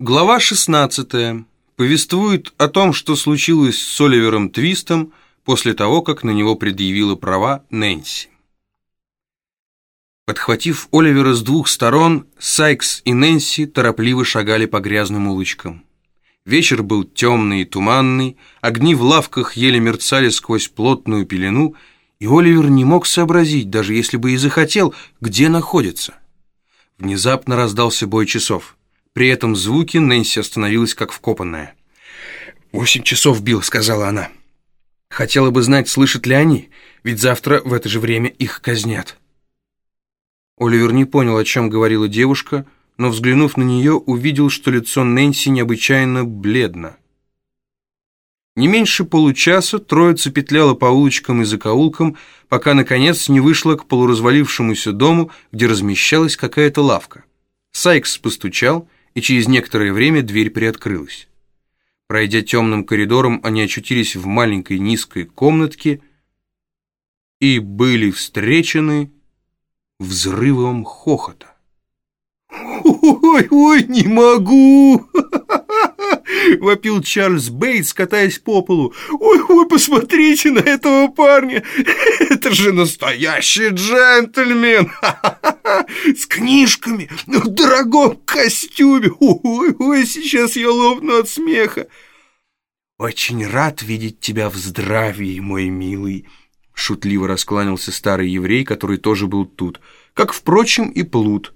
Глава 16 повествует о том, что случилось с Оливером Твистом после того, как на него предъявила права Нэнси. Подхватив Оливера с двух сторон, Сайкс и Нэнси торопливо шагали по грязным улочкам. Вечер был темный и туманный, огни в лавках еле мерцали сквозь плотную пелену, и Оливер не мог сообразить, даже если бы и захотел, где находится. Внезапно раздался бой часов. При этом звуке Нэнси остановилась как вкопанная. «Восемь часов бил», — сказала она. «Хотела бы знать, слышат ли они, ведь завтра в это же время их казнят». Оливер не понял, о чем говорила девушка, но, взглянув на нее, увидел, что лицо Нэнси необычайно бледно. Не меньше получаса троица петляла по улочкам и закоулкам, пока, наконец, не вышла к полуразвалившемуся дому, где размещалась какая-то лавка. Сайкс постучал, и через некоторое время дверь приоткрылась. Пройдя темным коридором, они очутились в маленькой низкой комнатке и были встречены взрывом хохота. «Ой, ой, не могу!» — вопил Чарльз Бейтс, катаясь по полу. «Ой, ой, посмотрите на этого парня! Это же настоящий джентльмен! С книжками, в дорогом костюме! Ой, ой, сейчас я лопну от смеха!» «Очень рад видеть тебя в здравии, мой милый!» Шутливо раскланялся старый еврей, который тоже был тут, как, впрочем, и Плут.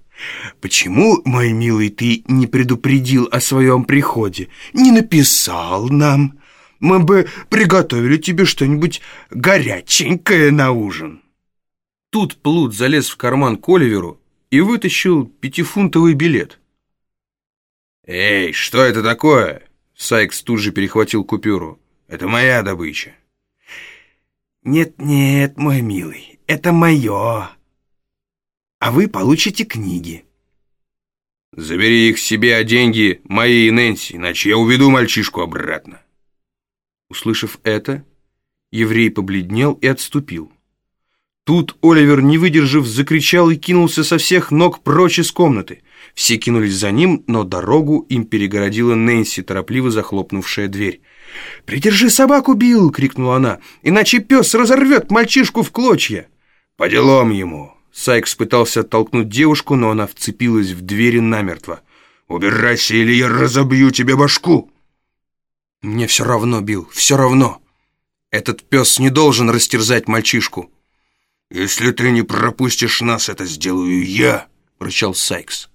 «Почему, мой милый, ты не предупредил о своем приходе? Не написал нам? Мы бы приготовили тебе что-нибудь горяченькое на ужин». Тут Плут залез в карман к Оливеру и вытащил пятифунтовый билет. «Эй, что это такое?» Сайкс тут же перехватил купюру. «Это моя добыча». «Нет-нет, мой милый, это мое. А вы получите книги». «Забери их себе, а деньги мои и Нэнси, иначе я уведу мальчишку обратно». Услышав это, еврей побледнел и отступил. Тут Оливер, не выдержав, закричал и кинулся со всех ног прочь из комнаты. Все кинулись за ним, но дорогу им перегородила Нэнси, торопливо захлопнувшая дверь. «Придержи собаку, Билл!» — крикнула она. «Иначе пес разорвет мальчишку в клочья!» «По делам ему!» Сайкс пытался оттолкнуть девушку, но она вцепилась в двери намертво. «Убирайся, или я разобью тебе башку!» «Мне все равно, Билл, все равно! Этот пес не должен растерзать мальчишку!» «Если ты не пропустишь нас, это сделаю я!» — рычал Сайкс.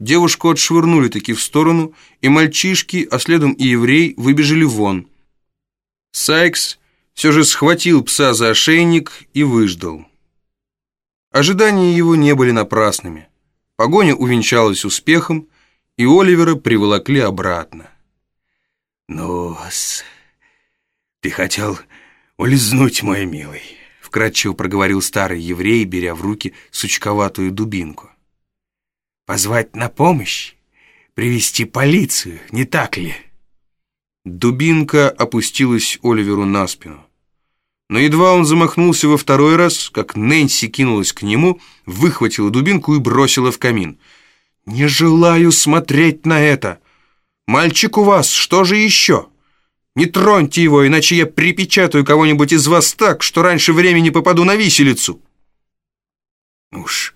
Девушку отшвырнули таки в сторону, и мальчишки, а следом и еврей, выбежали вон. Сайкс все же схватил пса за ошейник и выждал. Ожидания его не были напрасными. Погоня увенчалась успехом, и Оливера приволокли обратно. ну ты хотел улизнуть, мой милый», — вкратчиво проговорил старый еврей, беря в руки сучковатую дубинку. Позвать на помощь? Привести полицию, не так ли? Дубинка опустилась Оливеру на спину. Но едва он замахнулся во второй раз, как Нэнси кинулась к нему, выхватила дубинку и бросила в камин. «Не желаю смотреть на это! Мальчик у вас, что же еще? Не троньте его, иначе я припечатаю кого-нибудь из вас так, что раньше времени попаду на виселицу!» «Уж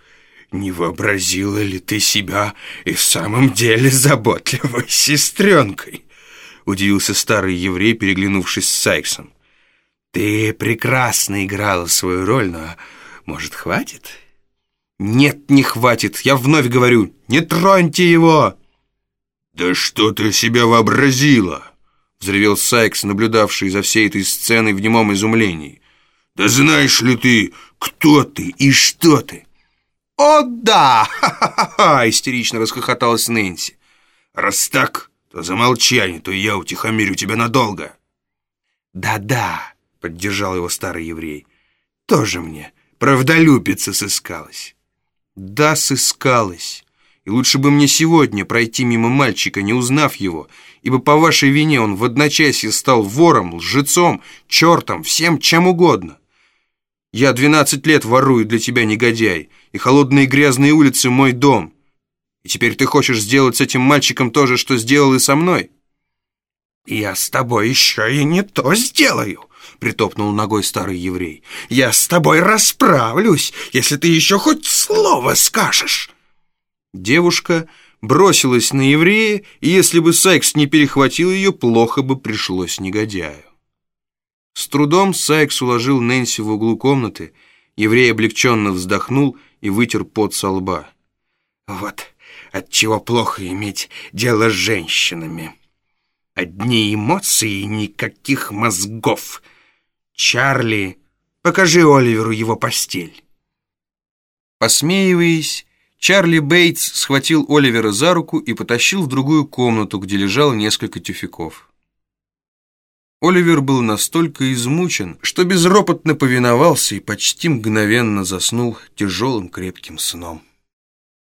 не вообразила ли ты себя и в самом деле заботливой сестренкой?» Удивился старый еврей, переглянувшись с Сайксом. «Ты прекрасно играла свою роль, но, может, хватит?» «Нет, не хватит, я вновь говорю, не троньте его!» «Да что ты себя вообразила?» Взревел Сайкс, наблюдавший за всей этой сценой в немом изумлении. «Да знаешь ли ты, кто ты и что ты?» «О, да! Ха-ха-ха!» — истерично расхохоталась Нэнси. «Раз так, то замолчи, а не то я утихомирю тебя надолго». «Да-да», — поддержал его старый еврей. «Тоже мне правдолюбица сыскалась». «Да, сыскалась. И лучше бы мне сегодня пройти мимо мальчика, не узнав его, ибо по вашей вине он в одночасье стал вором, лжецом, чертом, всем чем угодно». Я двенадцать лет ворую для тебя, негодяй, и холодные грязные улицы — мой дом. И теперь ты хочешь сделать с этим мальчиком то же, что сделал и со мной?» «Я с тобой еще и не то сделаю», — притопнул ногой старый еврей. «Я с тобой расправлюсь, если ты еще хоть слово скажешь». Девушка бросилась на еврея, и если бы Сайкс не перехватил ее, плохо бы пришлось негодяю. С трудом Сайкс уложил Нэнси в углу комнаты, еврей облегченно вздохнул и вытер пот со лба. «Вот отчего плохо иметь дело с женщинами. Одни эмоции и никаких мозгов. Чарли, покажи Оливеру его постель». Посмеиваясь, Чарли Бейтс схватил Оливера за руку и потащил в другую комнату, где лежало несколько тюфяков. Оливер был настолько измучен, что безропотно повиновался и почти мгновенно заснул тяжелым крепким сном.